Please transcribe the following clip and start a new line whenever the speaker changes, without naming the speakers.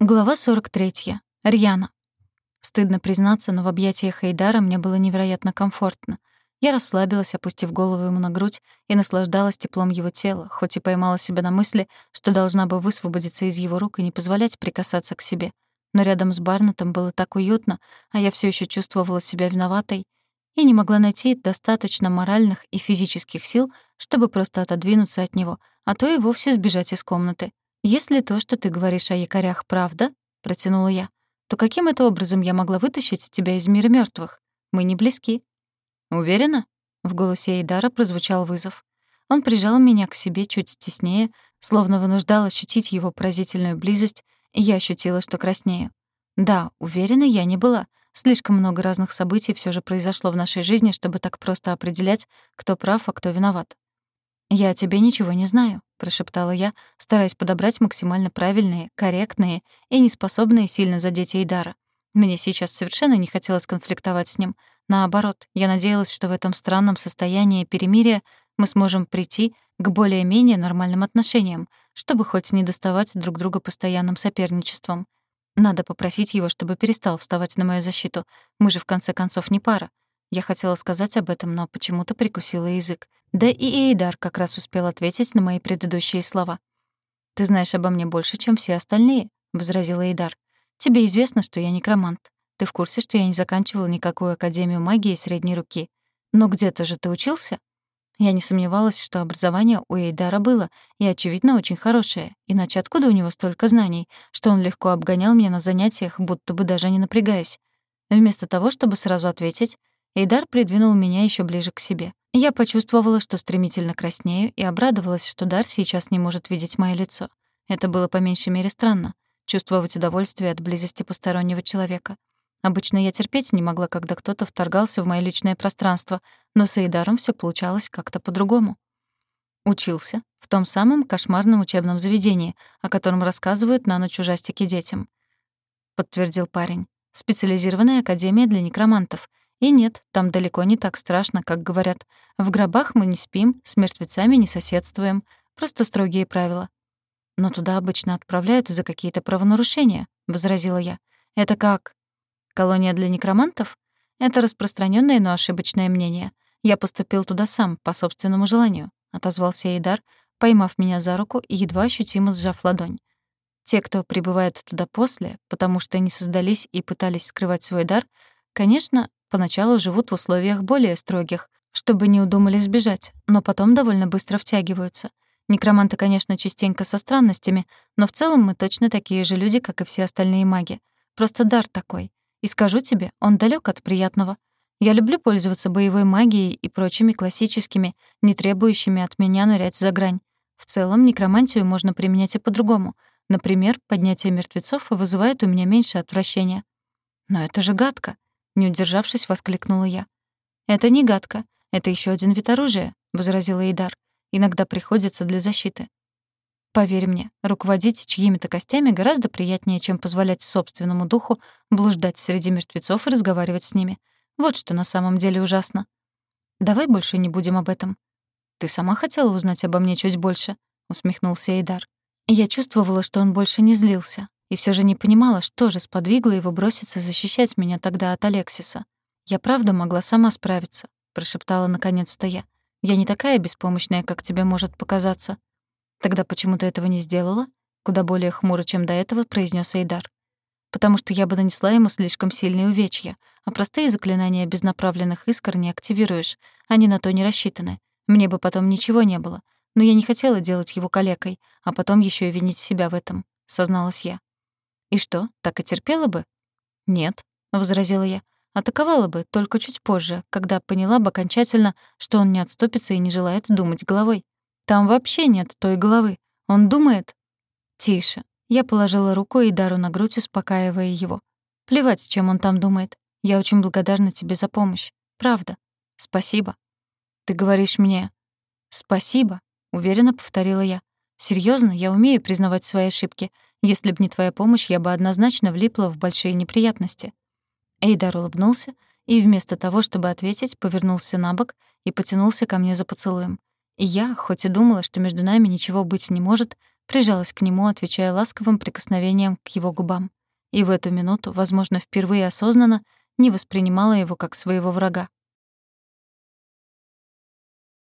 Глава 43. Рьяна. Стыдно признаться, но в объятиях Эйдара мне было невероятно комфортно. Я расслабилась, опустив голову ему на грудь, и наслаждалась теплом его тела, хоть и поймала себя на мысли, что должна бы высвободиться из его рук и не позволять прикасаться к себе. Но рядом с Барнетом было так уютно, а я все еще чувствовала себя виноватой и не могла найти достаточно моральных и физических сил, чтобы просто отодвинуться от него, а то и вовсе сбежать из комнаты. «Если то, что ты говоришь о якорях, правда, — протянула я, — то каким это образом я могла вытащить тебя из мира мертвых? Мы не близки». «Уверена?» — в голосе Эйдара прозвучал вызов. Он прижал меня к себе чуть теснее, словно вынуждал ощутить его поразительную близость, и я ощутила, что краснею. Да, уверена я не была. Слишком много разных событий все же произошло в нашей жизни, чтобы так просто определять, кто прав, а кто виноват. «Я о тебе ничего не знаю», — прошептала я, стараясь подобрать максимально правильные, корректные и неспособные сильно задеть Эйдара. Мне сейчас совершенно не хотелось конфликтовать с ним. Наоборот, я надеялась, что в этом странном состоянии перемирия мы сможем прийти к более-менее нормальным отношениям, чтобы хоть не доставать друг друга постоянным соперничеством. Надо попросить его, чтобы перестал вставать на мою защиту. Мы же в конце концов не пара. Я хотела сказать об этом, но почему-то прикусила язык. Да и Эйдар как раз успел ответить на мои предыдущие слова. «Ты знаешь обо мне больше, чем все остальные», — возразил Эйдар. «Тебе известно, что я некромант. Ты в курсе, что я не заканчивал никакую академию магии средней руки. Но где-то же ты учился?» Я не сомневалась, что образование у Эйдара было, и, очевидно, очень хорошее. Иначе откуда у него столько знаний, что он легко обгонял меня на занятиях, будто бы даже не напрягаясь? Вместо того, чтобы сразу ответить, Эйдар придвинул меня еще ближе к себе. Я почувствовала, что стремительно краснею, и обрадовалась, что Дар сейчас не может видеть моё лицо. Это было по меньшей мере странно — чувствовать удовольствие от близости постороннего человека. Обычно я терпеть не могла, когда кто-то вторгался в моё личное пространство, но с Эйдаром всё получалось как-то по-другому. Учился в том самом кошмарном учебном заведении, о котором рассказывают на ночь ужастики детям. Подтвердил парень. Специализированная академия для некромантов — и нет, там далеко не так страшно, как говорят. В гробах мы не спим, с мертвецами не соседствуем. Просто строгие правила. Но туда обычно отправляют за какие-то правонарушения, возразила я. Это как? Колония для некромантов? Это распространенное, но ошибочное мнение. Я поступил туда сам, по собственному желанию, отозвался Эйдар, поймав меня за руку и едва ощутимо сжав ладонь. Те, кто прибывает туда после, потому что не создались и пытались скрывать свой дар, конечно, Поначалу живут в условиях более строгих, чтобы не удумали сбежать, но потом довольно быстро втягиваются. Некроманты, конечно, частенько со странностями, но в целом мы точно такие же люди, как и все остальные маги. Просто дар такой. И скажу тебе, он далек от приятного. Я люблю пользоваться боевой магией и прочими классическими, не требующими от меня нырять за грань. В целом, некромантию можно применять и по-другому. Например, поднятие мертвецов вызывает у меня меньше отвращения. Но это же гадко. Не удержавшись, воскликнула я. «Это не гадко. Это еще один вид оружия», — возразила Эйдар. «Иногда приходится для защиты». Поверь мне, руководить чьими-то костями гораздо приятнее, чем позволять собственному духу блуждать среди мертвецов и разговаривать с ними. Вот что на самом деле ужасно. Давай больше не будем об этом. Ты сама хотела узнать обо мне чуть больше, усмехнулся Эйдар. Я чувствовала, что он больше не злился, и все же не понимала, что же сподвигло его броситься защищать меня тогда от Алексиса. «Я правда могла сама справиться», — прошептала наконец-то я. «Я не такая беспомощная, как тебе может показаться». «Тогда почему ты этого не сделала?» Куда более хмуро, чем до этого, произнес Эйдар. «Потому что я бы нанесла ему слишком сильные увечья, а простые заклинания без направленных искр не активируешь, они на то не рассчитаны. Мне бы потом ничего не было. Но я не хотела делать его калекой, а потом еще и винить себя в этом», — созналась я. «И что, так и терпела бы?» «Нет», — возразила я. «Атаковала бы, только чуть позже, когда поняла бы окончательно, что он не отступится и не желает думать головой. Там вообще нет той головы. Он думает...» «Тише». Я положила руку и дару на грудь, успокаивая его. «Плевать, чем он там думает. Я очень благодарна тебе за помощь. Правда. Спасибо». «Ты говоришь мне...» «Спасибо», — уверенно повторила я. Серьезно, я умею признавать свои ошибки. Если б не твоя помощь, я бы однозначно влипла в большие неприятности». Эйдар улыбнулся и вместо того, чтобы ответить, повернулся на бок и потянулся ко мне за поцелуем. И я, хоть и думала, что между нами ничего быть не может, прижалась к нему, отвечая ласковым прикосновением к его губам. И в эту минуту, возможно, впервые осознанно, не воспринимала его как своего врага.